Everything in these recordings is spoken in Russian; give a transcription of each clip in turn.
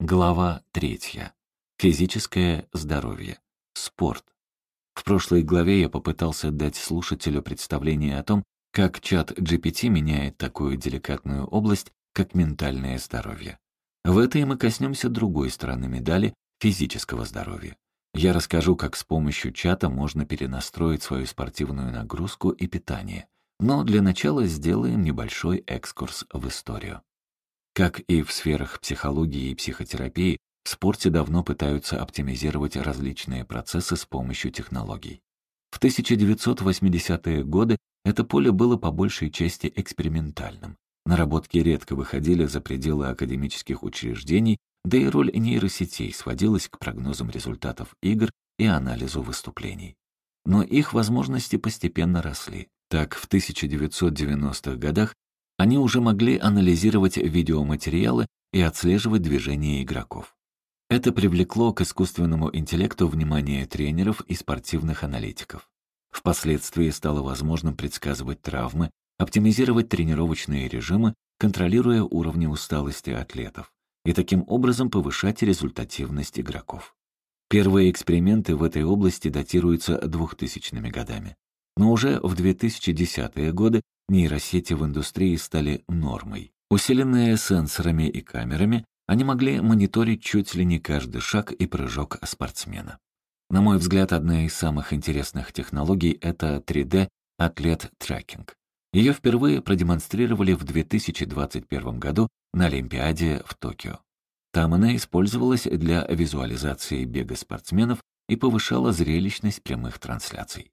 Глава третья. Физическое здоровье. Спорт. В прошлой главе я попытался дать слушателю представление о том, как чат GPT меняет такую деликатную область, как ментальное здоровье. В этой мы коснемся другой стороны медали — физического здоровья. Я расскажу, как с помощью чата можно перенастроить свою спортивную нагрузку и питание. Но для начала сделаем небольшой экскурс в историю. Как и в сферах психологии и психотерапии, в спорте давно пытаются оптимизировать различные процессы с помощью технологий. В 1980-е годы это поле было по большей части экспериментальным. Наработки редко выходили за пределы академических учреждений, да и роль нейросетей сводилась к прогнозам результатов игр и анализу выступлений. Но их возможности постепенно росли. Так, в 1990-х годах они уже могли анализировать видеоматериалы и отслеживать движения игроков. Это привлекло к искусственному интеллекту внимание тренеров и спортивных аналитиков. Впоследствии стало возможным предсказывать травмы, оптимизировать тренировочные режимы, контролируя уровни усталости атлетов, и таким образом повышать результативность игроков. Первые эксперименты в этой области датируются 2000-ми годами. Но уже в 2010-е годы нейросети в индустрии стали нормой. Усиленные сенсорами и камерами, они могли мониторить чуть ли не каждый шаг и прыжок спортсмена. На мой взгляд, одна из самых интересных технологий — это 3D-атлет-трекинг. Ее впервые продемонстрировали в 2021 году на Олимпиаде в Токио. Там она использовалась для визуализации бега спортсменов и повышала зрелищность прямых трансляций.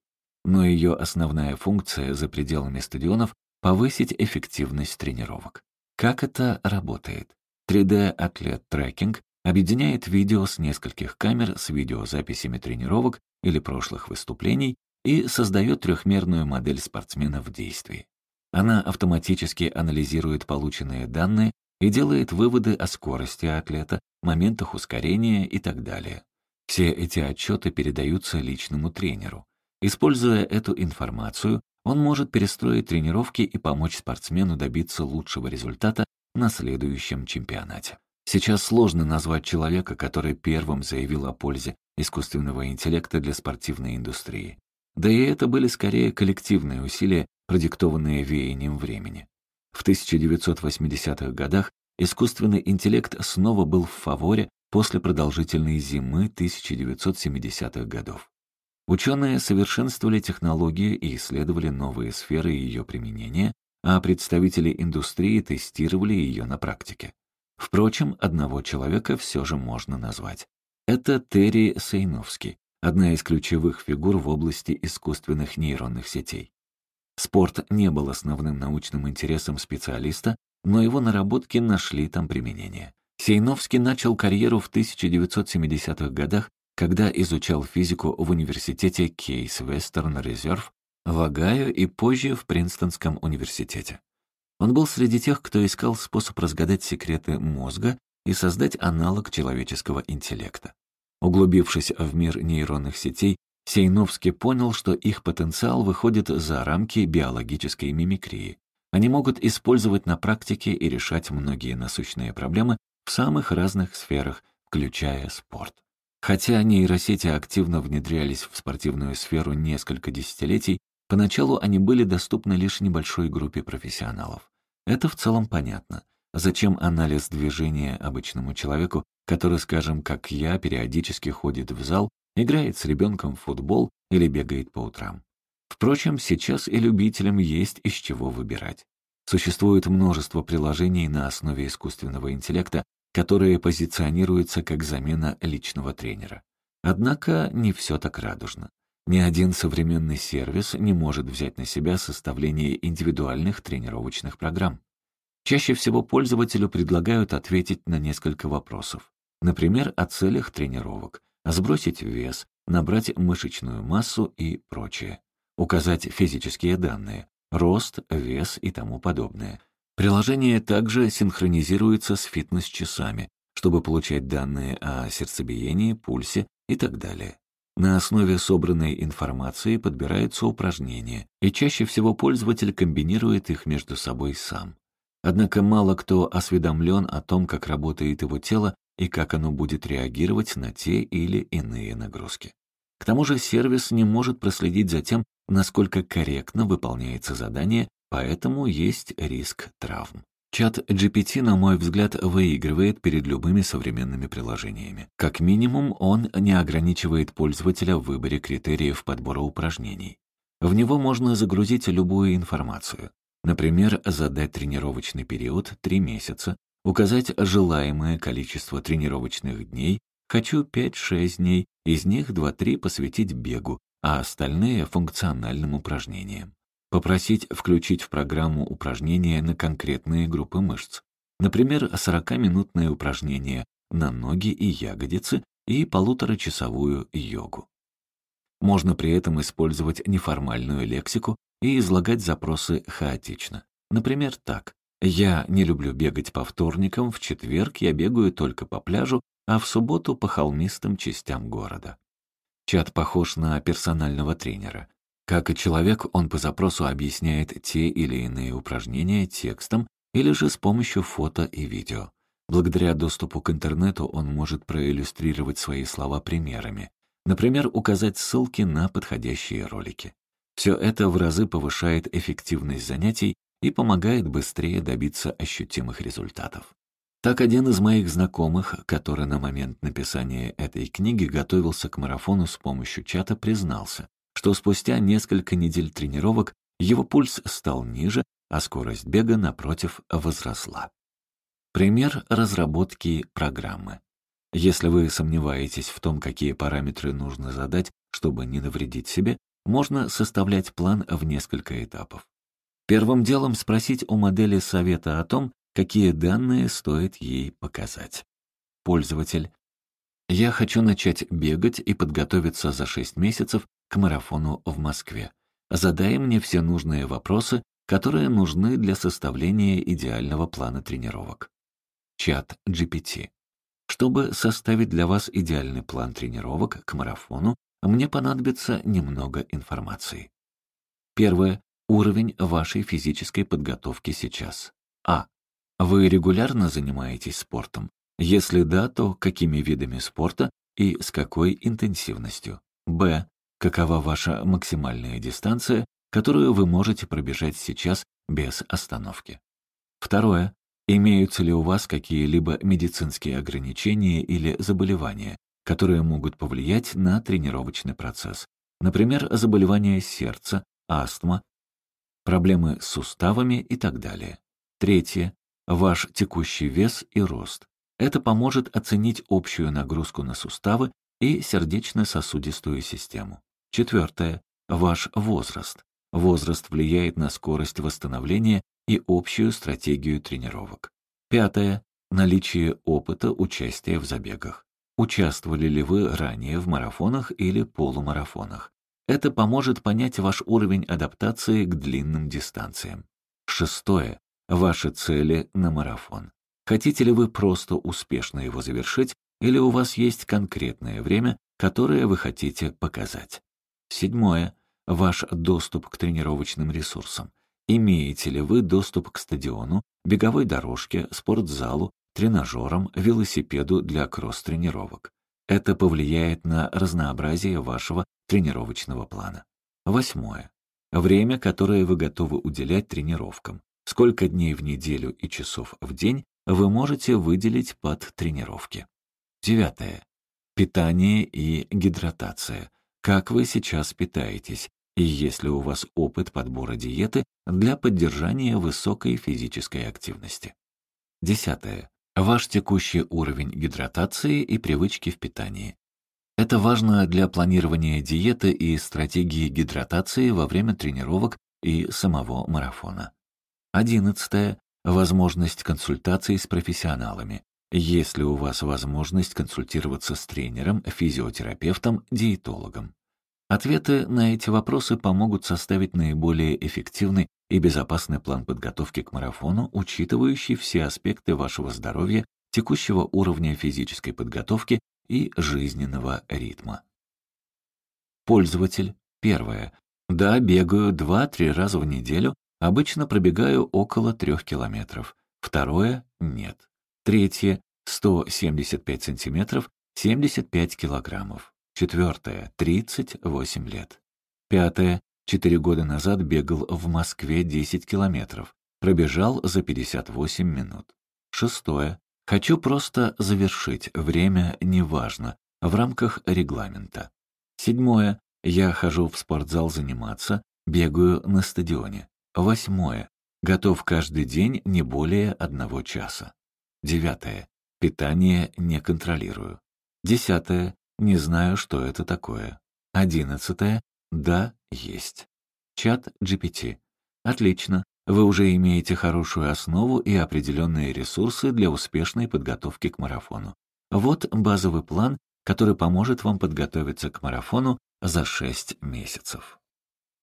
Но ее основная функция за пределами стадионов — повысить эффективность тренировок. Как это работает? 3D-атлет-трекинг объединяет видео с нескольких камер с видеозаписями тренировок или прошлых выступлений и создает трехмерную модель спортсмена в действии. Она автоматически анализирует полученные данные и делает выводы о скорости атлета, моментах ускорения и так далее. Все эти отчеты передаются личному тренеру. Используя эту информацию, он может перестроить тренировки и помочь спортсмену добиться лучшего результата на следующем чемпионате. Сейчас сложно назвать человека, который первым заявил о пользе искусственного интеллекта для спортивной индустрии. Да и это были скорее коллективные усилия, продиктованные веянием времени. В 1980-х годах искусственный интеллект снова был в фаворе после продолжительной зимы 1970-х годов. Ученые совершенствовали технологию и исследовали новые сферы ее применения, а представители индустрии тестировали ее на практике. Впрочем, одного человека все же можно назвать. Это Терри Сейновский, одна из ключевых фигур в области искусственных нейронных сетей. Спорт не был основным научным интересом специалиста, но его наработки нашли там применение. Сейновский начал карьеру в 1970-х годах, когда изучал физику в университете Кейс Вестерн Резерв в Огайо и позже в Принстонском университете. Он был среди тех, кто искал способ разгадать секреты мозга и создать аналог человеческого интеллекта. Углубившись в мир нейронных сетей, Сейновский понял, что их потенциал выходит за рамки биологической мимикрии. Они могут использовать на практике и решать многие насущные проблемы в самых разных сферах, включая спорт. Хотя нейросети активно внедрялись в спортивную сферу несколько десятилетий, Поначалу они были доступны лишь небольшой группе профессионалов. Это в целом понятно. Зачем анализ движения обычному человеку, который, скажем, как я, периодически ходит в зал, играет с ребенком в футбол или бегает по утрам? Впрочем, сейчас и любителям есть из чего выбирать. Существует множество приложений на основе искусственного интеллекта, которые позиционируются как замена личного тренера. Однако не все так радужно. Ни один современный сервис не может взять на себя составление индивидуальных тренировочных программ. Чаще всего пользователю предлагают ответить на несколько вопросов. Например, о целях тренировок, сбросить вес, набрать мышечную массу и прочее. Указать физические данные, рост, вес и тому подобное. Приложение также синхронизируется с фитнес-часами, чтобы получать данные о сердцебиении, пульсе и так далее. На основе собранной информации подбираются упражнения, и чаще всего пользователь комбинирует их между собой сам. Однако мало кто осведомлен о том, как работает его тело и как оно будет реагировать на те или иные нагрузки. К тому же сервис не может проследить за тем, насколько корректно выполняется задание, поэтому есть риск травм. Чат GPT, на мой взгляд, выигрывает перед любыми современными приложениями. Как минимум, он не ограничивает пользователя в выборе критериев подбора упражнений. В него можно загрузить любую информацию. Например, задать тренировочный период 3 месяца, указать желаемое количество тренировочных дней, хочу 5-6 дней, из них 2-3 посвятить бегу, а остальные — функциональным упражнениям. Попросить включить в программу упражнения на конкретные группы мышц. Например, 40-минутное упражнение на ноги и ягодицы и полуторачасовую йогу. Можно при этом использовать неформальную лексику и излагать запросы хаотично. Например, так. «Я не люблю бегать по вторникам, в четверг я бегаю только по пляжу, а в субботу по холмистым частям города». Чат похож на персонального тренера. Как и человек, он по запросу объясняет те или иные упражнения текстом или же с помощью фото и видео. Благодаря доступу к интернету он может проиллюстрировать свои слова примерами, например, указать ссылки на подходящие ролики. Все это в разы повышает эффективность занятий и помогает быстрее добиться ощутимых результатов. Так один из моих знакомых, который на момент написания этой книги готовился к марафону с помощью чата, признался, что спустя несколько недель тренировок его пульс стал ниже, а скорость бега, напротив, возросла. Пример разработки программы. Если вы сомневаетесь в том, какие параметры нужно задать, чтобы не навредить себе, можно составлять план в несколько этапов. Первым делом спросить у модели совета о том, какие данные стоит ей показать. Пользователь. Я хочу начать бегать и подготовиться за 6 месяцев к марафону в Москве. Задай мне все нужные вопросы, которые нужны для составления идеального плана тренировок. Чат GPT. Чтобы составить для вас идеальный план тренировок к марафону, мне понадобится немного информации. Первое. Уровень вашей физической подготовки сейчас. А. Вы регулярно занимаетесь спортом? Если да, то какими видами спорта и с какой интенсивностью? Б. Какова ваша максимальная дистанция, которую вы можете пробежать сейчас без остановки? Второе. Имеются ли у вас какие-либо медицинские ограничения или заболевания, которые могут повлиять на тренировочный процесс? Например, заболевания сердца, астма, проблемы с суставами и так далее. Третье. Ваш текущий вес и рост. Это поможет оценить общую нагрузку на суставы и сердечно-сосудистую систему. Четвертое. Ваш возраст. Возраст влияет на скорость восстановления и общую стратегию тренировок. Пятое. Наличие опыта участия в забегах. Участвовали ли вы ранее в марафонах или полумарафонах? Это поможет понять ваш уровень адаптации к длинным дистанциям. Шестое. Ваши цели на марафон. Хотите ли вы просто успешно его завершить, или у вас есть конкретное время, которое вы хотите показать? Седьмое. Ваш доступ к тренировочным ресурсам. Имеете ли вы доступ к стадиону, беговой дорожке, спортзалу, тренажерам, велосипеду для кросс-тренировок? Это повлияет на разнообразие вашего тренировочного плана. Восьмое. Время, которое вы готовы уделять тренировкам. Сколько дней в неделю и часов в день вы можете выделить под тренировки. Девятое. Питание и гидратация как вы сейчас питаетесь, и есть ли у вас опыт подбора диеты для поддержания высокой физической активности. Десятое. Ваш текущий уровень гидратации и привычки в питании. Это важно для планирования диеты и стратегии гидратации во время тренировок и самого марафона. Одиннадцатое. Возможность консультаций с профессионалами. Есть ли у вас возможность консультироваться с тренером, физиотерапевтом, диетологом? Ответы на эти вопросы помогут составить наиболее эффективный и безопасный план подготовки к марафону, учитывающий все аспекты вашего здоровья, текущего уровня физической подготовки и жизненного ритма. Пользователь. Первое. Да, бегаю 2-3 раза в неделю, обычно пробегаю около 3 километров. Второе. Нет. Третье. 175 сантиметров, 75 килограммов. Четвертое, 38 лет. Пятое, четыре года назад бегал в Москве 10 километров, пробежал за 58 минут. Шестое, хочу просто завершить, время неважно, в рамках регламента. Седьмое, я хожу в спортзал заниматься, бегаю на стадионе. Восьмое, готов каждый день не более одного часа. Девятое, питание не контролирую. Десятое, не знаю, что это такое. Одиннадцатое. Да, есть. Чат GPT. Отлично. Вы уже имеете хорошую основу и определенные ресурсы для успешной подготовки к марафону. Вот базовый план, который поможет вам подготовиться к марафону за 6 месяцев.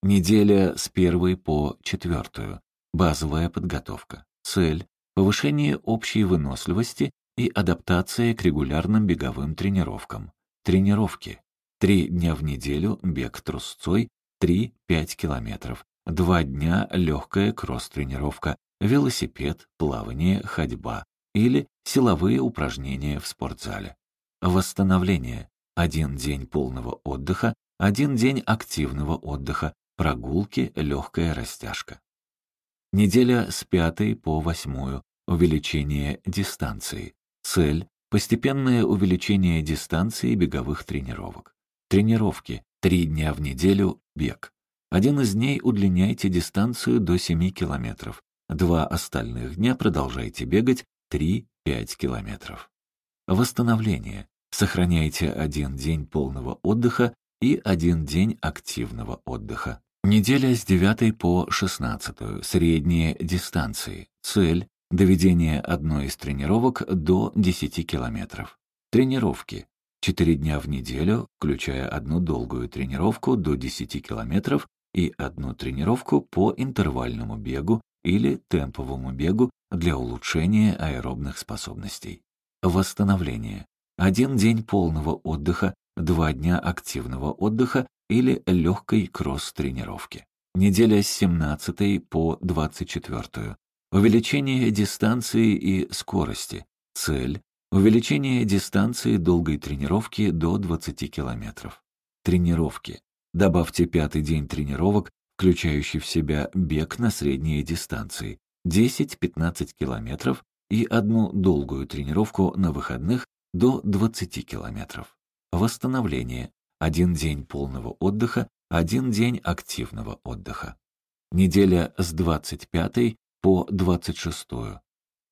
Неделя с первой по четвертую. Базовая подготовка. Цель – повышение общей выносливости и адаптация к регулярным беговым тренировкам. Тренировки. Три дня в неделю бег трусцой, 3-5 километров. Два дня легкая кросс-тренировка, велосипед, плавание, ходьба или силовые упражнения в спортзале. Восстановление. Один день полного отдыха, один день активного отдыха, прогулки, легкая растяжка. Неделя с пятой по восьмую. Увеличение дистанции. Цель Постепенное увеличение дистанции беговых тренировок. Тренировки. Три дня в неделю – бег. Один из дней удлиняйте дистанцию до 7 километров. Два остальных дня продолжайте бегать 3-5 километров. Восстановление. Сохраняйте один день полного отдыха и один день активного отдыха. Неделя с 9 по 16. Средние дистанции. Цель Доведение одной из тренировок до 10 километров. Тренировки. 4 дня в неделю, включая одну долгую тренировку до 10 километров и одну тренировку по интервальному бегу или темповому бегу для улучшения аэробных способностей. Восстановление. Один день полного отдыха, два дня активного отдыха или легкой кросс-тренировки. Неделя с 17 по 24. Увеличение дистанции и скорости. Цель – увеличение дистанции долгой тренировки до 20 километров. Тренировки. Добавьте пятый день тренировок, включающий в себя бег на средние дистанции 10-15 километров и одну долгую тренировку на выходных до 20 километров. Восстановление. Один день полного отдыха, один день активного отдыха. Неделя с 25 по 26.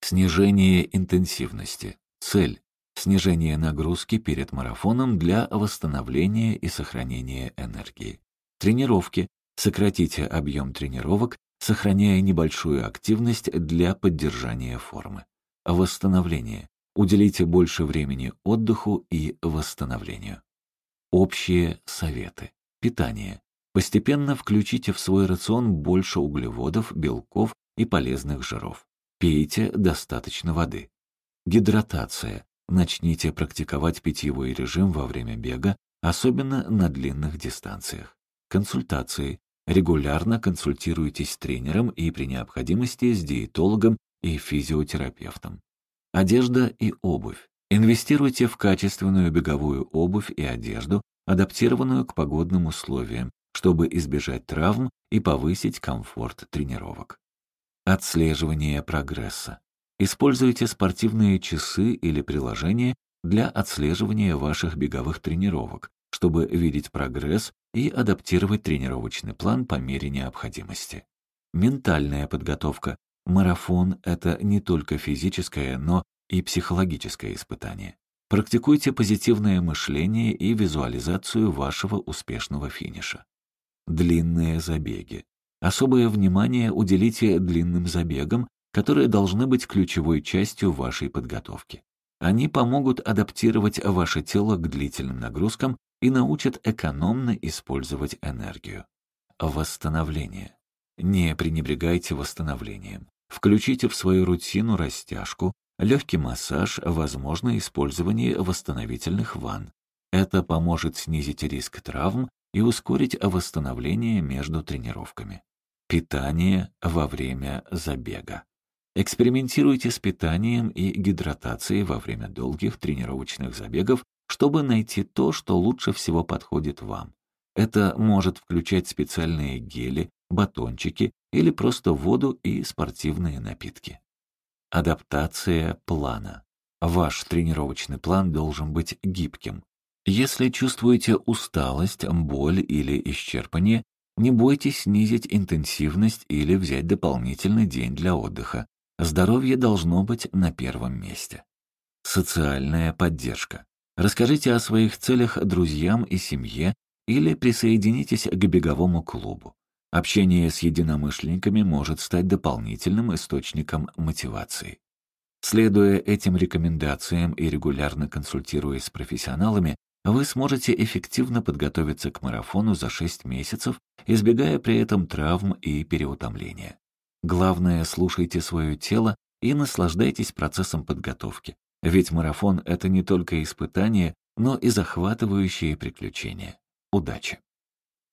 Снижение интенсивности. Цель – снижение нагрузки перед марафоном для восстановления и сохранения энергии. Тренировки. Сократите объем тренировок, сохраняя небольшую активность для поддержания формы. Восстановление. Уделите больше времени отдыху и восстановлению. Общие советы. Питание. Постепенно включите в свой рацион больше углеводов, белков и полезных жиров. Пейте достаточно воды. Гидратация. Начните практиковать питьевой режим во время бега, особенно на длинных дистанциях. Консультации. Регулярно консультируйтесь с тренером и при необходимости с диетологом и физиотерапевтом. Одежда и обувь. Инвестируйте в качественную беговую обувь и одежду, адаптированную к погодным условиям, чтобы избежать травм и повысить комфорт тренировок. Отслеживание прогресса. Используйте спортивные часы или приложения для отслеживания ваших беговых тренировок, чтобы видеть прогресс и адаптировать тренировочный план по мере необходимости. Ментальная подготовка. Марафон — это не только физическое, но и психологическое испытание. Практикуйте позитивное мышление и визуализацию вашего успешного финиша. Длинные забеги. Особое внимание уделите длинным забегам, которые должны быть ключевой частью вашей подготовки. Они помогут адаптировать ваше тело к длительным нагрузкам и научат экономно использовать энергию. Восстановление. Не пренебрегайте восстановлением. Включите в свою рутину растяжку, легкий массаж, возможно использование восстановительных ванн. Это поможет снизить риск травм и ускорить восстановление между тренировками. Питание во время забега. Экспериментируйте с питанием и гидратацией во время долгих тренировочных забегов, чтобы найти то, что лучше всего подходит вам. Это может включать специальные гели, батончики или просто воду и спортивные напитки. Адаптация плана. Ваш тренировочный план должен быть гибким. Если чувствуете усталость, боль или исчерпание, не бойтесь снизить интенсивность или взять дополнительный день для отдыха. Здоровье должно быть на первом месте. Социальная поддержка. Расскажите о своих целях друзьям и семье или присоединитесь к беговому клубу. Общение с единомышленниками может стать дополнительным источником мотивации. Следуя этим рекомендациям и регулярно консультируясь с профессионалами, вы сможете эффективно подготовиться к марафону за 6 месяцев, избегая при этом травм и переутомления. Главное, слушайте свое тело и наслаждайтесь процессом подготовки, ведь марафон — это не только испытание, но и захватывающие приключения. Удачи!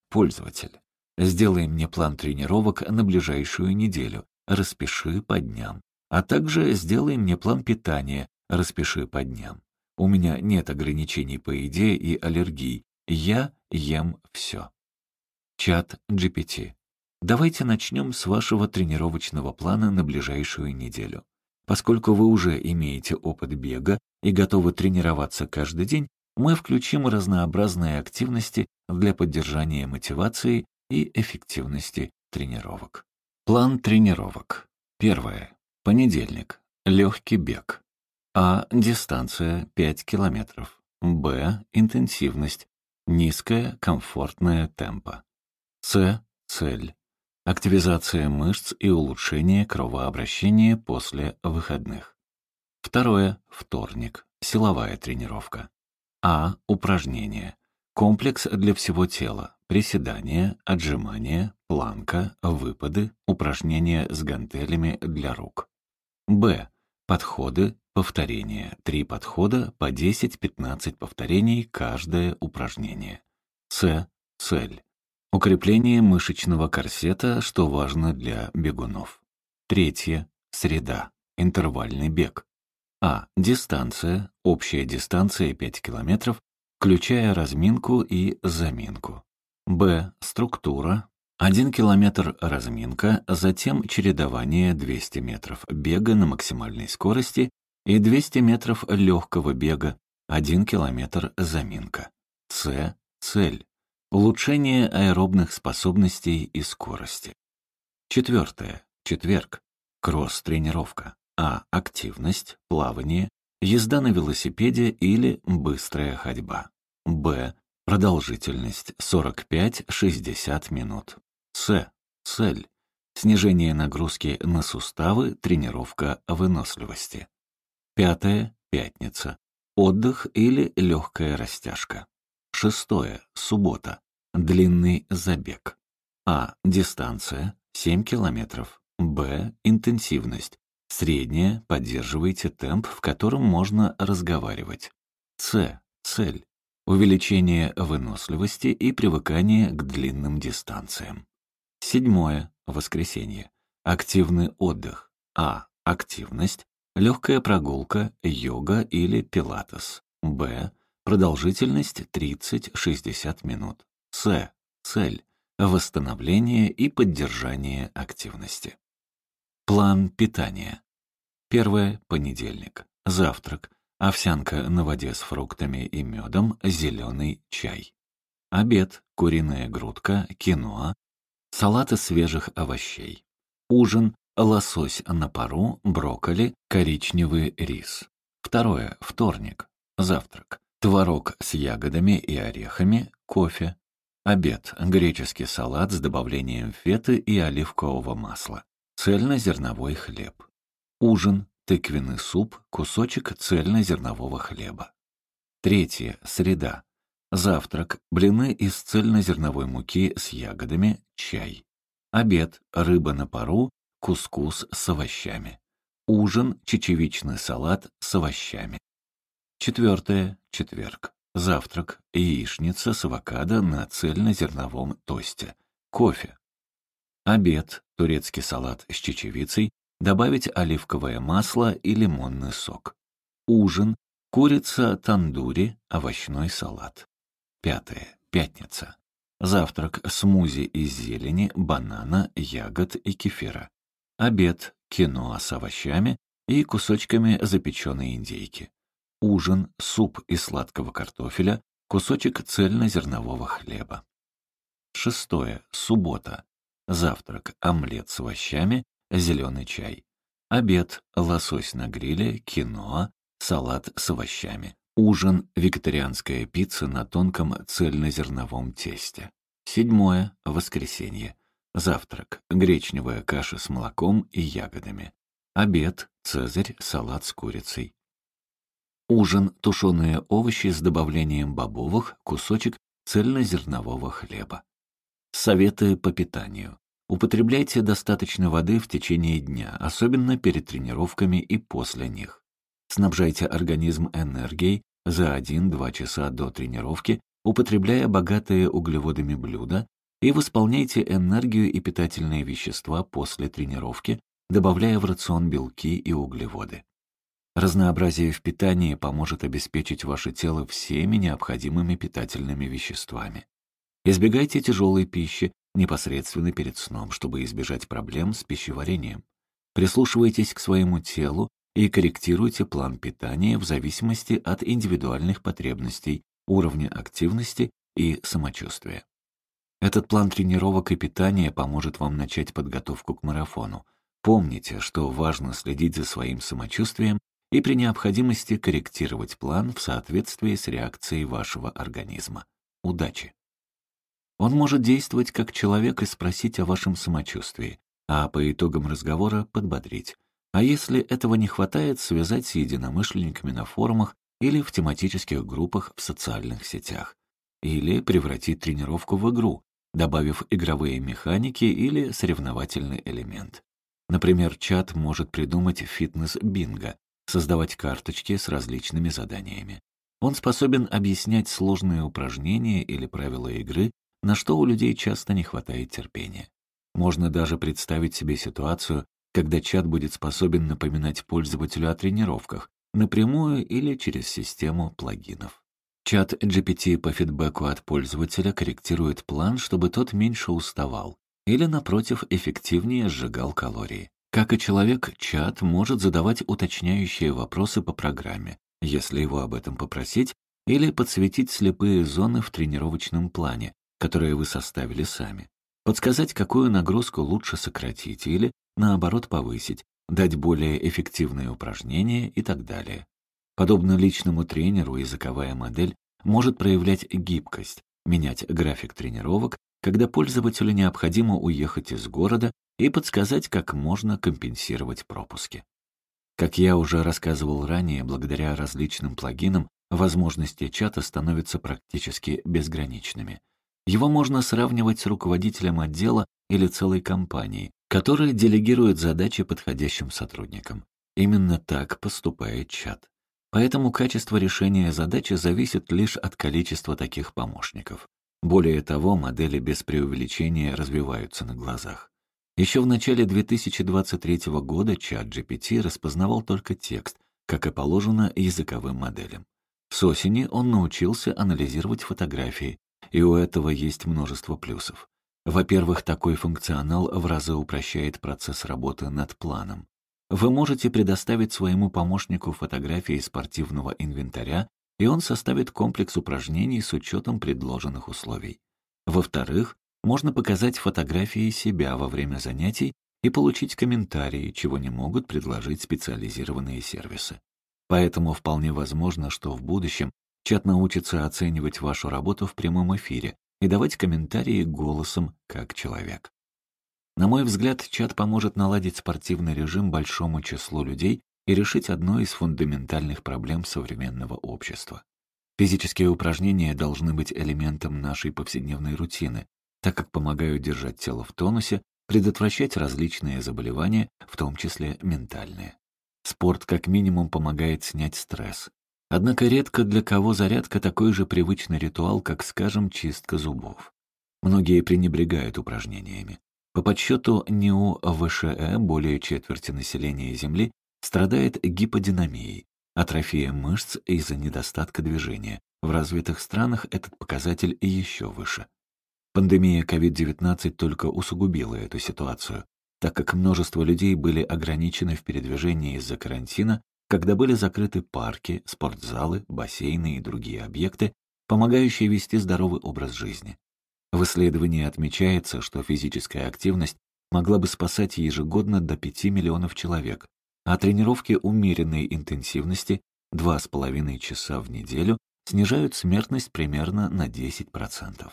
Пользователь. Сделай мне план тренировок на ближайшую неделю, распиши по дням. А также сделай мне план питания, распиши по дням. У меня нет ограничений по еде и аллергий. Я ем все. Чат GPT. Давайте начнем с вашего тренировочного плана на ближайшую неделю. Поскольку вы уже имеете опыт бега и готовы тренироваться каждый день, мы включим разнообразные активности для поддержания мотивации и эффективности тренировок. План тренировок. Первое. Понедельник. Легкий бег. А. Дистанция 5 километров. Б. Интенсивность. Низкая, комфортная темпа. С. Цель. Активизация мышц и улучшение кровообращения после выходных. Второе. Вторник. Силовая тренировка. А. Упражнения. Комплекс для всего тела. Приседания, отжимания, планка, выпады, упражнения с гантелями для рук. Б. Подходы, повторения. Три подхода по 10-15 повторений каждое упражнение. С. Цель. Укрепление мышечного корсета, что важно для бегунов. Третье. Среда. Интервальный бег. А. Дистанция. Общая дистанция 5 километров, включая разминку и заминку. Б. Структура. 1 километр разминка, затем чередование 200 метров бега на максимальной скорости и 200 метров легкого бега, 1 километр заминка. С. Цель. Улучшение аэробных способностей и скорости. Четвертое. Четверг. Кросс-тренировка. А. Активность, плавание, езда на велосипеде или быстрая ходьба. Б. Продолжительность 45-60 минут. С. Цель. Снижение нагрузки на суставы, тренировка выносливости. Пятое. Пятница. Отдых или легкая растяжка. Шестое. Суббота. Длинный забег. А. Дистанция. 7 километров. Б. Интенсивность. Средняя. Поддерживайте темп, в котором можно разговаривать. С. Цель. Увеличение выносливости и привыкание к длинным дистанциям. Седьмое. Воскресенье. Активный отдых. А. Активность. Легкая прогулка, йога или пилатес. Б. Продолжительность 30-60 минут. С. Цель. Восстановление и поддержание активности. План питания. Первое. Понедельник. Завтрак. Овсянка на воде с фруктами и медом, зеленый чай. Обед. Куриная грудка, киноа, салат из свежих овощей. Ужин — лосось на пару, брокколи, коричневый рис. Второе — вторник. Завтрак. Творог с ягодами и орехами, кофе. Обед. Греческий салат с добавлением феты и оливкового масла. Цельнозерновой хлеб. Ужин. Тыквенный суп, кусочек цельнозернового хлеба. Третье. Среда. Завтрак – блины из цельнозерновой муки с ягодами, чай. Обед – рыба на пару, кускус с овощами. Ужин – чечевичный салат с овощами. Четвертое – четверг. Завтрак – яичница с авокадо на цельнозерновом тосте. Кофе. Обед – турецкий салат с чечевицей, добавить оливковое масло и лимонный сок. Ужин, курица тандури, овощной салат. Пятое. Пятница. Завтрак – смузи из зелени, банана, ягод и кефира. Обед – киноа с овощами и кусочками запеченной индейки. Ужин – суп из сладкого картофеля, кусочек цельнозернового хлеба. Шестое. Суббота. Завтрак – омлет с овощами, зеленый чай. Обед – лосось на гриле, киноа, салат с овощами. Ужин – вегетарианская пицца на тонком цельнозерновом тесте. Седьмое – воскресенье. Завтрак – гречневая каша с молоком и ягодами. Обед – цезарь, салат с курицей. Ужин – тушеные овощи с добавлением бобовых, кусочек цельнозернового хлеба. Советы по питанию. Употребляйте достаточно воды в течение дня, особенно перед тренировками и после них. Снабжайте организм энергией, за 1-2 часа до тренировки, употребляя богатые углеводами блюда, и восполняйте энергию и питательные вещества после тренировки, добавляя в рацион белки и углеводы. Разнообразие в питании поможет обеспечить ваше тело всеми необходимыми питательными веществами. Избегайте тяжелой пищи непосредственно перед сном, чтобы избежать проблем с пищеварением. Прислушивайтесь к своему телу и корректируйте план питания в зависимости от индивидуальных потребностей, уровня активности и самочувствия. Этот план тренировок и питания поможет вам начать подготовку к марафону. Помните, что важно следить за своим самочувствием и при необходимости корректировать план в соответствии с реакцией вашего организма. Удачи! Он может действовать как человек и спросить о вашем самочувствии, а по итогам разговора подбодрить. А если этого не хватает, связать с единомышленниками на форумах или в тематических группах в социальных сетях. Или превратить тренировку в игру, добавив игровые механики или соревновательный элемент. Например, чат может придумать фитнес-бинго, создавать карточки с различными заданиями. Он способен объяснять сложные упражнения или правила игры, на что у людей часто не хватает терпения. Можно даже представить себе ситуацию, когда чат будет способен напоминать пользователю о тренировках, напрямую или через систему плагинов. Чат GPT по фидбэку от пользователя корректирует план, чтобы тот меньше уставал или, напротив, эффективнее сжигал калории. Как и человек, чат может задавать уточняющие вопросы по программе, если его об этом попросить, или подсветить слепые зоны в тренировочном плане, которые вы составили сами, подсказать, какую нагрузку лучше сократить или, наоборот, повысить, дать более эффективные упражнения и так далее. Подобно личному тренеру, языковая модель может проявлять гибкость, менять график тренировок, когда пользователю необходимо уехать из города и подсказать, как можно компенсировать пропуски. Как я уже рассказывал ранее, благодаря различным плагинам возможности чата становятся практически безграничными. Его можно сравнивать с руководителем отдела или целой компанией, которая делегирует задачи подходящим сотрудникам. Именно так поступает чат. Поэтому качество решения задачи зависит лишь от количества таких помощников. Более того, модели без преувеличения развиваются на глазах. Еще в начале 2023 года чат GPT распознавал только текст, как и положено языковым моделям. С осени он научился анализировать фотографии, и у этого есть множество плюсов. Во-первых, такой функционал в разы упрощает процесс работы над планом. Вы можете предоставить своему помощнику фотографии спортивного инвентаря, и он составит комплекс упражнений с учетом предложенных условий. Во-вторых, можно показать фотографии себя во время занятий и получить комментарии, чего не могут предложить специализированные сервисы. Поэтому вполне возможно, что в будущем чат научится оценивать вашу работу в прямом эфире и давать комментарии голосом как человек. На мой взгляд, чат поможет наладить спортивный режим большому числу людей и решить одну из фундаментальных проблем современного общества. Физические упражнения должны быть элементом нашей повседневной рутины, так как помогают держать тело в тонусе, предотвращать различные заболевания, в том числе ментальные. Спорт как минимум помогает снять стресс. Однако редко для кого зарядка такой же привычный ритуал, как, скажем, чистка зубов. Многие пренебрегают упражнениями. По подсчету НИУ ВШЭ более четверти населения Земли страдает гиподинамией, атрофия мышц из-за недостатка движения. В развитых странах этот показатель еще выше. Пандемия COVID-19 только усугубила эту ситуацию, так как множество людей были ограничены в передвижении из-за карантина, когда были закрыты парки, спортзалы, бассейны и другие объекты, помогающие вести здоровый образ жизни. В исследовании отмечается, что физическая активность могла бы спасать ежегодно до 5 миллионов человек, а тренировки умеренной интенсивности 2,5 часа в неделю снижают смертность примерно на 10%.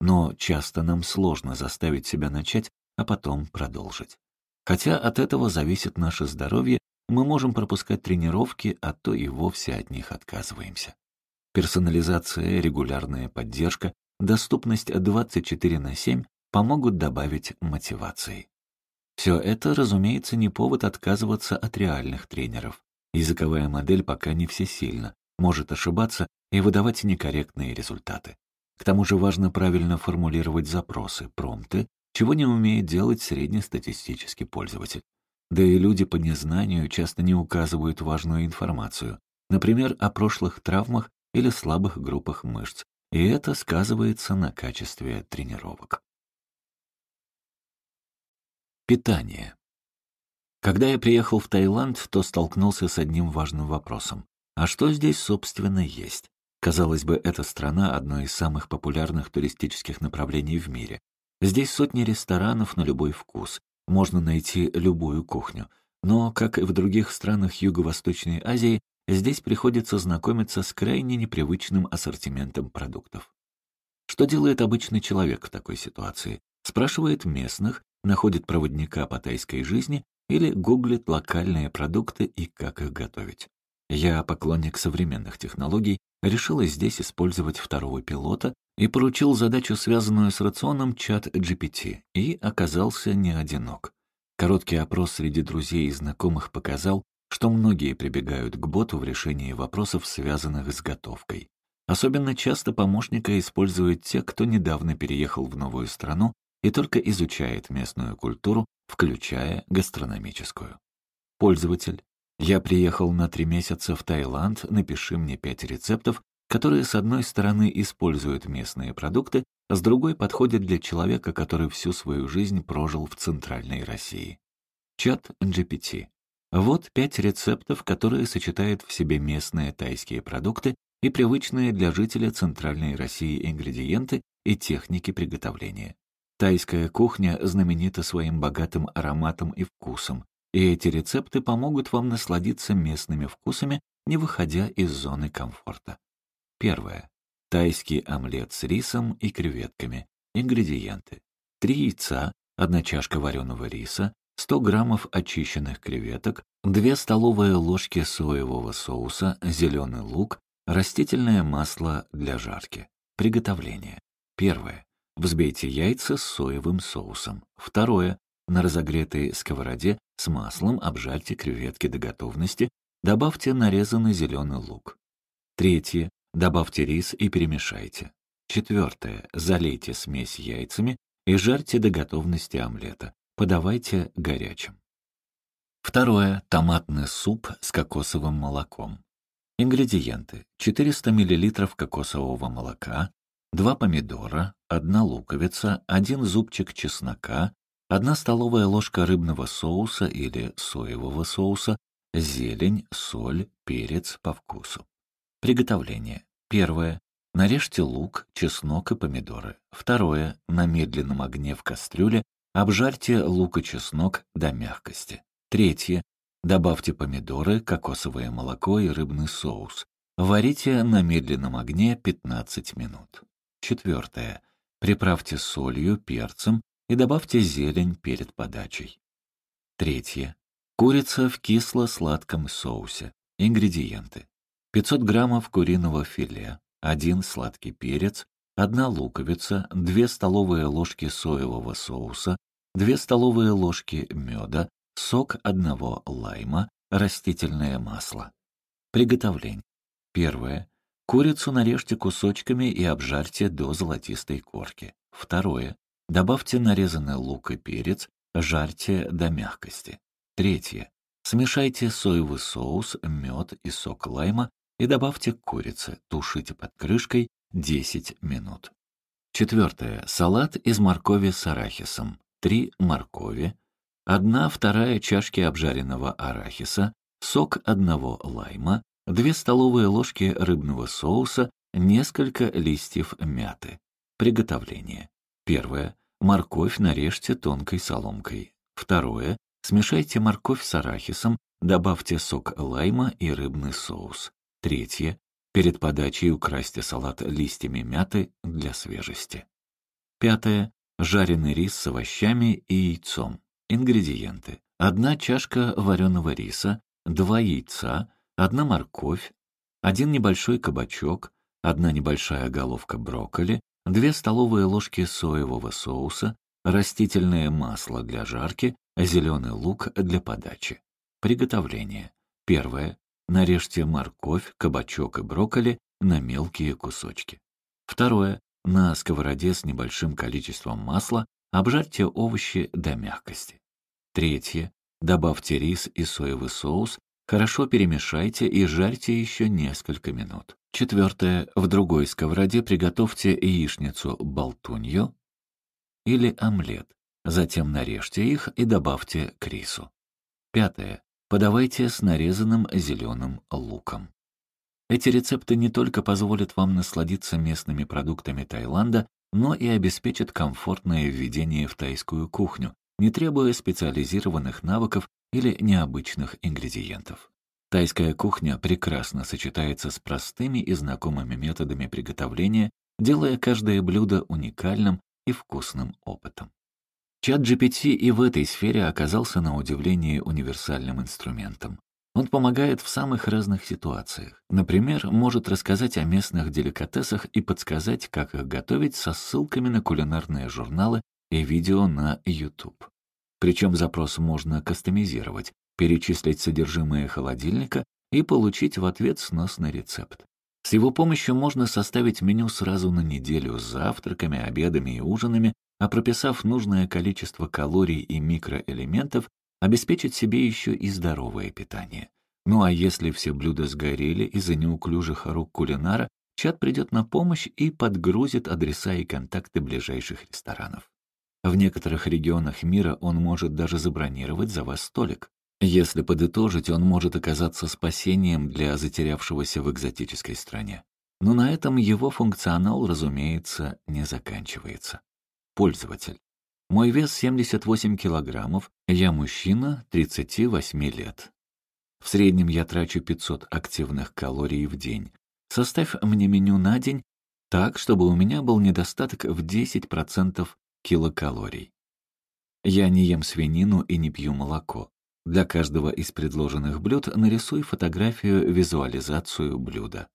Но часто нам сложно заставить себя начать, а потом продолжить. Хотя от этого зависит наше здоровье, мы можем пропускать тренировки, а то и вовсе от них отказываемся. Персонализация, регулярная поддержка, доступность 24 на 7 помогут добавить мотивации. Все это, разумеется, не повод отказываться от реальных тренеров. Языковая модель пока не всесильна, может ошибаться и выдавать некорректные результаты. К тому же важно правильно формулировать запросы, промпты, чего не умеет делать среднестатистический пользователь. Да и люди по незнанию часто не указывают важную информацию, например, о прошлых травмах или слабых группах мышц, и это сказывается на качестве тренировок. Питание. Когда я приехал в Таиланд, то столкнулся с одним важным вопросом. А что здесь, собственно, есть? Казалось бы, эта страна — одно из самых популярных туристических направлений в мире. Здесь сотни ресторанов на любой вкус, можно найти любую кухню. Но, как и в других странах Юго-Восточной Азии, здесь приходится знакомиться с крайне непривычным ассортиментом продуктов. Что делает обычный человек в такой ситуации? Спрашивает местных, находит проводника по тайской жизни или гуглит локальные продукты и как их готовить. Я, поклонник современных технологий, решил здесь использовать второго пилота и поручил задачу, связанную с рационом чат GPT, и оказался не одинок. Короткий опрос среди друзей и знакомых показал, что многие прибегают к боту в решении вопросов, связанных с готовкой. Особенно часто помощника используют те, кто недавно переехал в новую страну и только изучает местную культуру, включая гастрономическую. Пользователь я приехал на три месяца в Таиланд, напиши мне пять рецептов, которые, с одной стороны, используют местные продукты, а с другой подходят для человека, который всю свою жизнь прожил в Центральной России. Чат GPT. Вот пять рецептов, которые сочетают в себе местные тайские продукты и привычные для жителя Центральной России ингредиенты и техники приготовления. Тайская кухня знаменита своим богатым ароматом и вкусом, и эти рецепты помогут вам насладиться местными вкусами, не выходя из зоны комфорта. Первое. Тайский омлет с рисом и креветками. Ингредиенты. Три яйца, одна чашка вареного риса, 100 граммов очищенных креветок, 2 столовые ложки соевого соуса, зеленый лук, растительное масло для жарки. Приготовление. Первое. Взбейте яйца с соевым соусом. Второе. На разогретой сковороде с маслом обжарьте креветки до готовности, добавьте нарезанный зеленый лук. Третье. Добавьте рис и перемешайте. Четвертое. Залейте смесь яйцами и жарьте до готовности омлета. Подавайте горячим. Второе. Томатный суп с кокосовым молоком. Ингредиенты. 400 мл кокосового молока, 2 помидора, 1 луковица, 1 зубчик чеснока, Одна столовая ложка рыбного соуса или соевого соуса, зелень, соль, перец по вкусу. Приготовление. Первое. Нарежьте лук, чеснок и помидоры. Второе. На медленном огне в кастрюле обжарьте лук и чеснок до мягкости. Третье. Добавьте помидоры, кокосовое молоко и рыбный соус. Варите на медленном огне 15 минут. Четвертое. Приправьте солью, перцем и добавьте зелень перед подачей. Третье. Курица в кисло-сладком соусе. Ингредиенты. 500 граммов куриного филе, 1 сладкий перец, 1 луковица, 2 столовые ложки соевого соуса, 2 столовые ложки меда, сок одного лайма, растительное масло. Приготовление. Первое. Курицу нарежьте кусочками и обжарьте до золотистой корки. Второе. Добавьте нарезанный лук и перец, жарьте до мягкости. Третье. Смешайте соевый соус, мед и сок лайма и добавьте к курице, тушите под крышкой 10 минут. Четвертое. Салат из моркови с арахисом. 3 моркови, 1 вторая чашки обжаренного арахиса, сок одного лайма, 2 столовые ложки рыбного соуса, несколько листьев мяты. Приготовление. Первое. Морковь нарежьте тонкой соломкой. Второе. Смешайте морковь с арахисом, добавьте сок лайма и рыбный соус. Третье. Перед подачей украсьте салат листьями мяты для свежести. Пятое. Жареный рис с овощами и яйцом. Ингредиенты. Одна чашка вареного риса, два яйца, одна морковь, один небольшой кабачок, одна небольшая головка брокколи, две столовые ложки соевого соуса, растительное масло для жарки, зеленый лук для подачи. Приготовление. Первое. Нарежьте морковь, кабачок и брокколи на мелкие кусочки. Второе. На сковороде с небольшим количеством масла обжарьте овощи до мягкости. Третье. Добавьте рис и соевый соус, хорошо перемешайте и жарьте еще несколько минут. Четвертое. В другой сковороде приготовьте яичницу болтунью или омлет. Затем нарежьте их и добавьте к рису. Пятое. Подавайте с нарезанным зеленым луком. Эти рецепты не только позволят вам насладиться местными продуктами Таиланда, но и обеспечат комфортное введение в тайскую кухню, не требуя специализированных навыков или необычных ингредиентов. Тайская кухня прекрасно сочетается с простыми и знакомыми методами приготовления, делая каждое блюдо уникальным и вкусным опытом. Чат GPT и в этой сфере оказался на удивление универсальным инструментом. Он помогает в самых разных ситуациях. Например, может рассказать о местных деликатесах и подсказать, как их готовить со ссылками на кулинарные журналы и видео на YouTube. Причем запрос можно кастомизировать, перечислить содержимое холодильника и получить в ответ сносный рецепт. С его помощью можно составить меню сразу на неделю с завтраками, обедами и ужинами, а прописав нужное количество калорий и микроэлементов, обеспечить себе еще и здоровое питание. Ну а если все блюда сгорели из-за неуклюжих рук кулинара, чат придет на помощь и подгрузит адреса и контакты ближайших ресторанов. В некоторых регионах мира он может даже забронировать за вас столик. Если подытожить, он может оказаться спасением для затерявшегося в экзотической стране. Но на этом его функционал, разумеется, не заканчивается. Пользователь. Мой вес 78 килограммов, я мужчина 38 лет. В среднем я трачу 500 активных калорий в день. Составь мне меню на день так, чтобы у меня был недостаток в 10% килокалорий. Я не ем свинину и не пью молоко. Для каждого из предложенных блюд нарисуй фотографию, визуализацию блюда.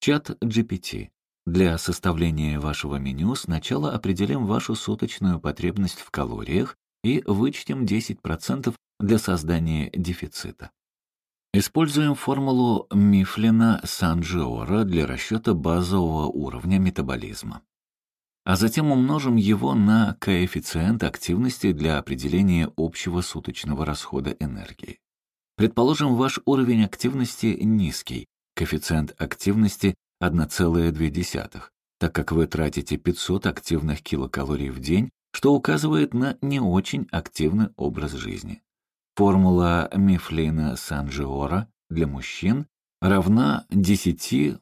Чат GPT. Для составления вашего меню сначала определим вашу суточную потребность в калориях и вычтем 10% для создания дефицита. Используем формулу Мифлина-Санджиора для расчета базового уровня метаболизма а затем умножим его на коэффициент активности для определения общего суточного расхода энергии. Предположим, ваш уровень активности низкий, коэффициент активности 1,2, так как вы тратите 500 активных килокалорий в день, что указывает на не очень активный образ жизни. Формула Мифлина Санджиора для мужчин равна 10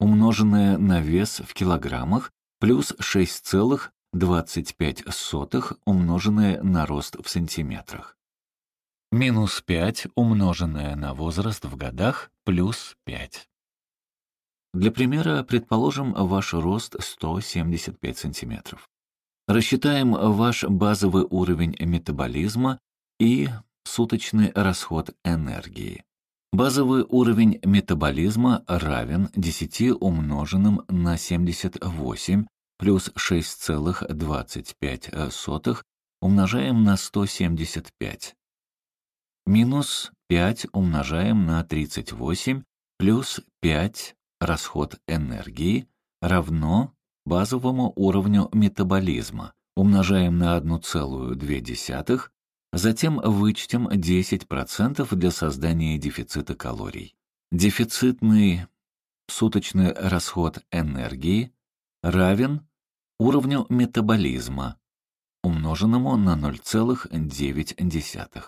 умноженное на вес в килограммах плюс 6,25 умноженное на рост в сантиметрах. Минус 5 умноженное на возраст в годах плюс 5. Для примера предположим ваш рост 175 сантиметров. Рассчитаем ваш базовый уровень метаболизма и суточный расход энергии. Базовый уровень метаболизма равен 10 умноженным на 78 плюс 6,25 умножаем на 175. Минус 5 умножаем на 38 плюс 5 расход энергии равно базовому уровню метаболизма умножаем на 1,2, затем вычтем 10% для создания дефицита калорий. Дефицитный суточный расход энергии равен уровню метаболизма, умноженному на 0,9.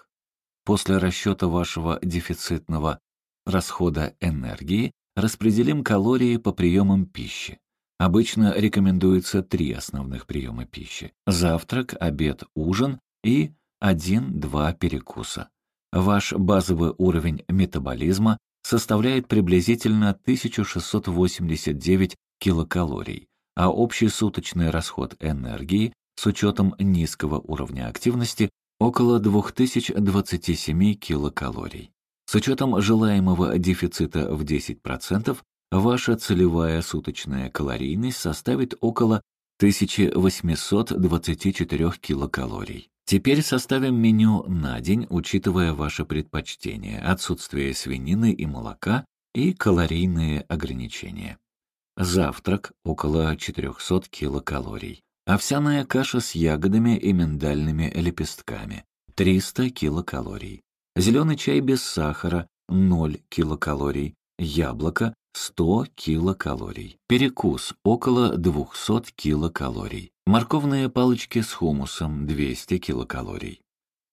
После расчета вашего дефицитного расхода энергии распределим калории по приемам пищи. Обычно рекомендуется три основных приема пищи. Завтрак, обед, ужин и 1-2 перекуса. Ваш базовый уровень метаболизма составляет приблизительно 1689 килокалорий, а общий суточный расход энергии с учетом низкого уровня активности около 2027 килокалорий. Учетом желаемого дефицита в 10%, ваша целевая суточная калорийность составит около 1824 килокалорий. Теперь составим меню на день, учитывая ваши предпочтения, отсутствие свинины и молока и калорийные ограничения. Завтрак – около 400 килокалорий. Овсяная каша с ягодами и миндальными лепестками – 300 килокалорий. Зеленый чай без сахара – 0 килокалорий. Яблоко – 100 килокалорий. Перекус – около 200 килокалорий. Морковные палочки с хумусом – 200 килокалорий.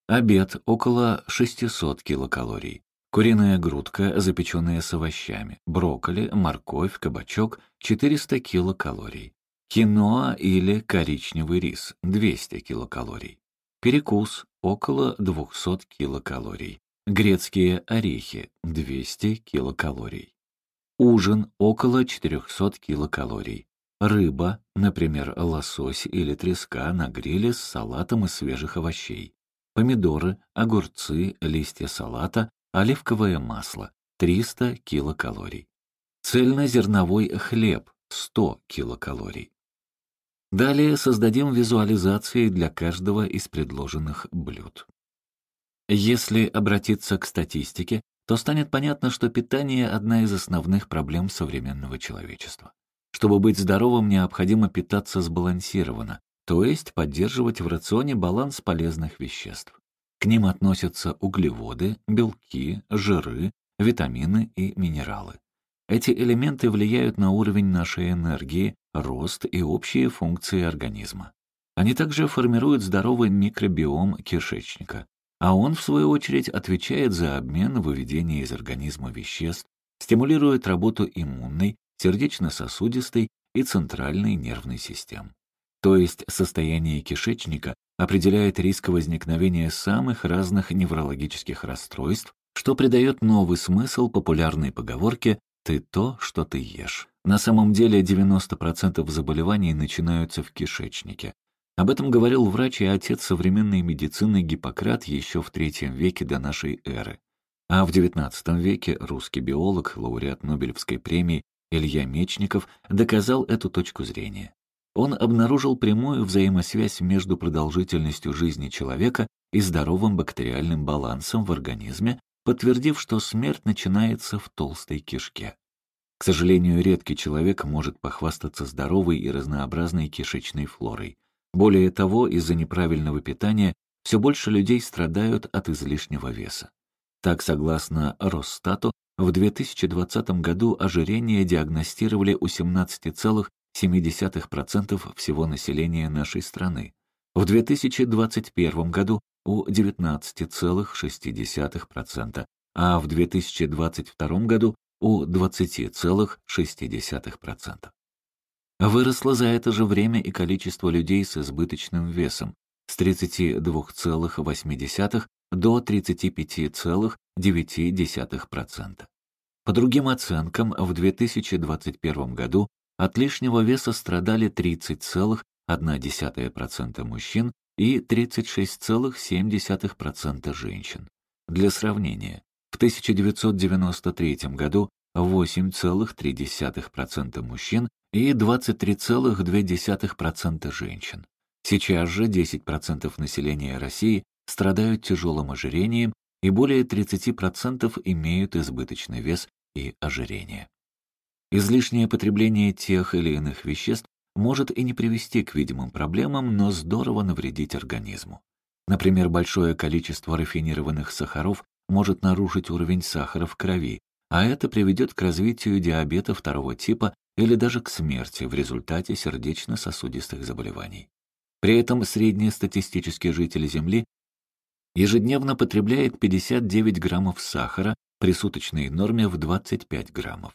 Обед – около 600 килокалорий. Куриная грудка, запеченная с овощами. Брокколи, морковь, кабачок – 400 килокалорий. Киноа или коричневый рис – 200 килокалорий. Перекус – около 200 килокалорий. Грецкие орехи – 200 килокалорий. Ужин – около 400 килокалорий. Рыба, например, лосось или треска на гриле с салатом из свежих овощей. Помидоры, огурцы, листья салата, оливковое масло – 300 килокалорий. Цельнозерновой хлеб – 100 килокалорий. Далее создадим визуализации для каждого из предложенных блюд. Если обратиться к статистике, то станет понятно, что питание – одна из основных проблем современного человечества. Чтобы быть здоровым, необходимо питаться сбалансированно, то есть поддерживать в рационе баланс полезных веществ. К ним относятся углеводы, белки, жиры, витамины и минералы. Эти элементы влияют на уровень нашей энергии, рост и общие функции организма. Они также формируют здоровый микробиом кишечника, а он, в свою очередь, отвечает за обмен, выведение из организма веществ, стимулирует работу иммунной, сердечно-сосудистой и центральной нервной систем. То есть состояние кишечника определяет риск возникновения самых разных неврологических расстройств, что придает новый смысл популярной поговорке «ты то, что ты ешь». На самом деле 90% заболеваний начинаются в кишечнике. Об этом говорил врач и отец современной медицины Гиппократ еще в III веке до нашей эры. А в XIX веке русский биолог, лауреат Нобелевской премии Илья Мечников доказал эту точку зрения. Он обнаружил прямую взаимосвязь между продолжительностью жизни человека и здоровым бактериальным балансом в организме, подтвердив, что смерть начинается в толстой кишке. К сожалению, редкий человек может похвастаться здоровой и разнообразной кишечной флорой. Более того, из-за неправильного питания все больше людей страдают от излишнего веса. Так, согласно Росстату, в 2020 году ожирение диагностировали у 17,7% всего населения нашей страны. В 2021 году у 19,6%, а в 2022 году у 20,6%. Выросло за это же время и количество людей с избыточным весом с 32,8 до 35,9%. По другим оценкам, в 2021 году от лишнего веса страдали 30,1% мужчин и 36,7% женщин. Для сравнения, в 1993 году 8,3% мужчин и 23,2% женщин. Сейчас же 10% населения России страдают тяжелым ожирением и более 30% имеют избыточный вес и ожирение. Излишнее потребление тех или иных веществ может и не привести к видимым проблемам, но здорово навредить организму. Например, большое количество рафинированных сахаров может нарушить уровень сахара в крови, а это приведет к развитию диабета второго типа или даже к смерти в результате сердечно-сосудистых заболеваний. При этом среднестатистический житель Земли ежедневно потребляет 59 граммов сахара при суточной норме в 25 граммов.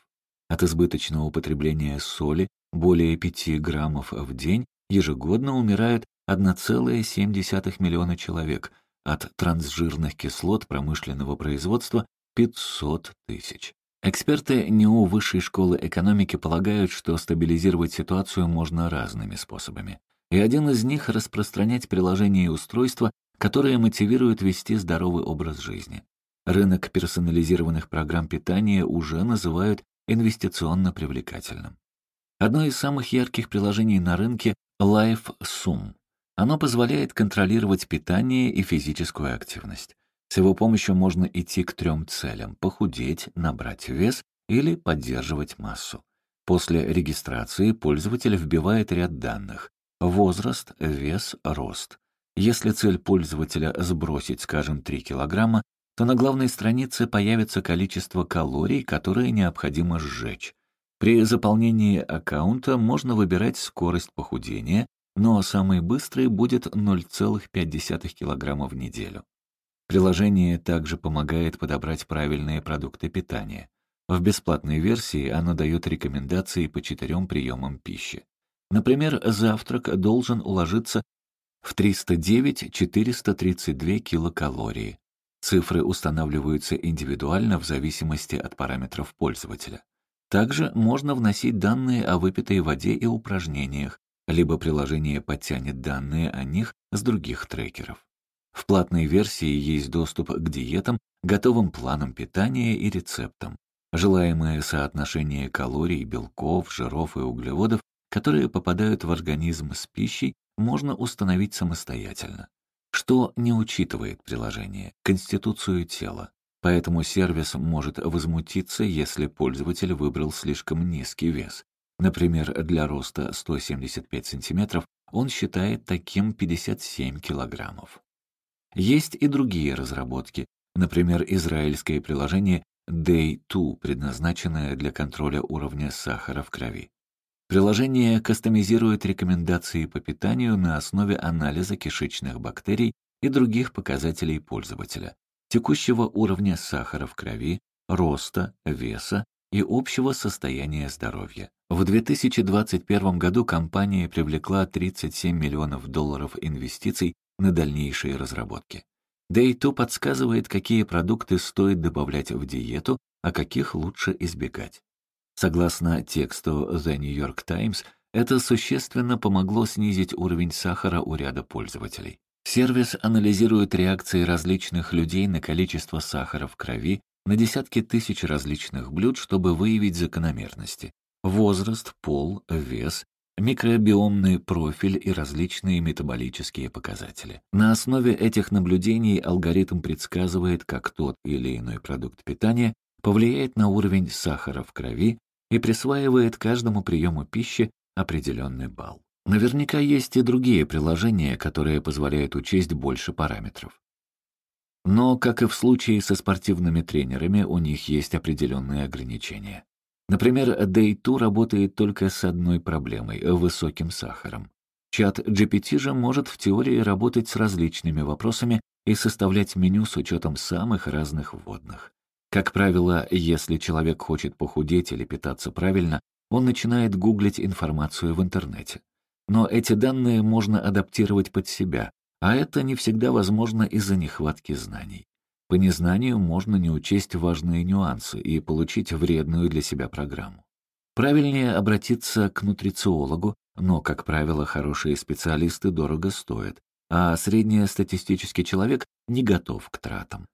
От избыточного употребления соли более 5 граммов в день ежегодно умирают 1,7 миллиона человек, от трансжирных кислот промышленного производства 500 тысяч. Эксперты НИУ Высшей школы экономики полагают, что стабилизировать ситуацию можно разными способами. И один из них — распространять приложения и устройства, которые мотивируют вести здоровый образ жизни. Рынок персонализированных программ питания уже называют инвестиционно привлекательным. Одно из самых ярких приложений на рынке — LifeSum. Оно позволяет контролировать питание и физическую активность. С его помощью можно идти к трем целям — похудеть, набрать вес или поддерживать массу. После регистрации пользователь вбивает ряд данных — возраст, вес, рост. Если цель пользователя сбросить, скажем, 3 килограмма, то на главной странице появится количество калорий, которые необходимо сжечь. При заполнении аккаунта можно выбирать скорость похудения, но самый быстрый будет 0,5 кг в неделю. Приложение также помогает подобрать правильные продукты питания. В бесплатной версии оно дает рекомендации по четырем приемам пищи. Например, завтрак должен уложиться в 309-432 килокалории. Цифры устанавливаются индивидуально в зависимости от параметров пользователя. Также можно вносить данные о выпитой воде и упражнениях, либо приложение подтянет данные о них с других трекеров. В платной версии есть доступ к диетам, готовым планам питания и рецептам. Желаемое соотношение калорий, белков, жиров и углеводов, которые попадают в организм с пищей, можно установить самостоятельно. Что не учитывает приложение? Конституцию тела. Поэтому сервис может возмутиться, если пользователь выбрал слишком низкий вес. Например, для роста 175 см он считает таким 57 килограммов. Есть и другие разработки, например, израильское приложение Day2, предназначенное для контроля уровня сахара в крови. Приложение кастомизирует рекомендации по питанию на основе анализа кишечных бактерий и других показателей пользователя, текущего уровня сахара в крови, роста, веса и общего состояния здоровья. В 2021 году компания привлекла 37 миллионов долларов инвестиций на дальнейшие разработки. Day2 подсказывает, какие продукты стоит добавлять в диету, а каких лучше избегать. Согласно тексту The New York Times, это существенно помогло снизить уровень сахара у ряда пользователей. Сервис анализирует реакции различных людей на количество сахара в крови на десятки тысяч различных блюд, чтобы выявить закономерности возраст, пол, вес, микробиомный профиль и различные метаболические показатели. На основе этих наблюдений алгоритм предсказывает, как тот или иной продукт питания повлияет на уровень сахара в крови и присваивает каждому приему пищи определенный балл. Наверняка есть и другие приложения, которые позволяют учесть больше параметров. Но, как и в случае со спортивными тренерами, у них есть определенные ограничения. Например, Day2 работает только с одной проблемой — высоким сахаром. Чат GPT же может в теории работать с различными вопросами и составлять меню с учетом самых разных вводных. Как правило, если человек хочет похудеть или питаться правильно, он начинает гуглить информацию в интернете. Но эти данные можно адаптировать под себя, а это не всегда возможно из-за нехватки знаний. По незнанию можно не учесть важные нюансы и получить вредную для себя программу. Правильнее обратиться к нутрициологу, но, как правило, хорошие специалисты дорого стоят, а среднестатистический человек не готов к тратам.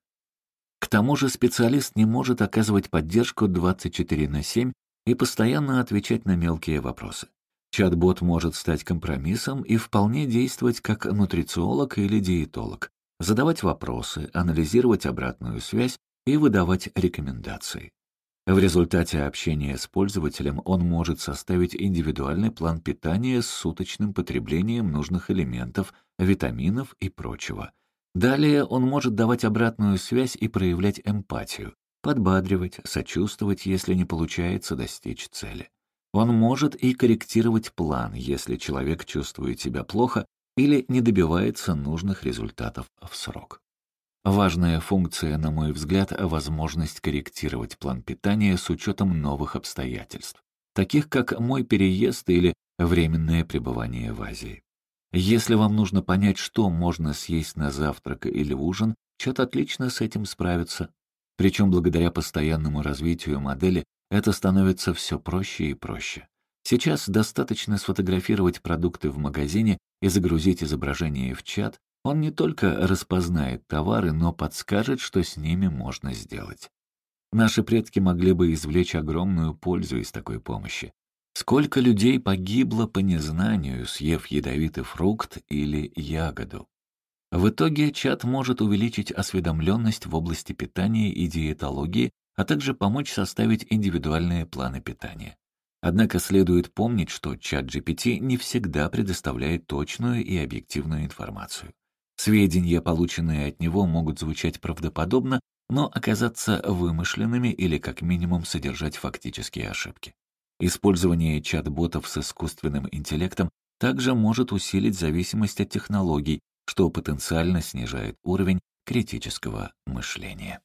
К тому же специалист не может оказывать поддержку 24 на 7 и постоянно отвечать на мелкие вопросы. Чат-бот может стать компромиссом и вполне действовать как нутрициолог или диетолог, задавать вопросы, анализировать обратную связь и выдавать рекомендации. В результате общения с пользователем он может составить индивидуальный план питания с суточным потреблением нужных элементов, витаминов и прочего. Далее он может давать обратную связь и проявлять эмпатию, подбадривать, сочувствовать, если не получается достичь цели. Он может и корректировать план, если человек чувствует себя плохо или не добивается нужных результатов в срок. Важная функция, на мой взгляд, возможность корректировать план питания с учетом новых обстоятельств, таких как мой переезд или временное пребывание в Азии. Если вам нужно понять, что можно съесть на завтрак или ужин, чат отлично с этим справится. Причем благодаря постоянному развитию модели это становится все проще и проще. Сейчас достаточно сфотографировать продукты в магазине и загрузить изображение в чат, он не только распознает товары, но подскажет, что с ними можно сделать. Наши предки могли бы извлечь огромную пользу из такой помощи. Сколько людей погибло по незнанию, съев ядовитый фрукт или ягоду? В итоге чат может увеличить осведомленность в области питания и диетологии, а также помочь составить индивидуальные планы питания. Однако следует помнить, что чат GPT не всегда предоставляет точную и объективную информацию. Сведения, полученные от него, могут звучать правдоподобно, но оказаться вымышленными или как минимум содержать фактические ошибки. Использование чат-ботов с искусственным интеллектом также может усилить зависимость от технологий, что потенциально снижает уровень критического мышления.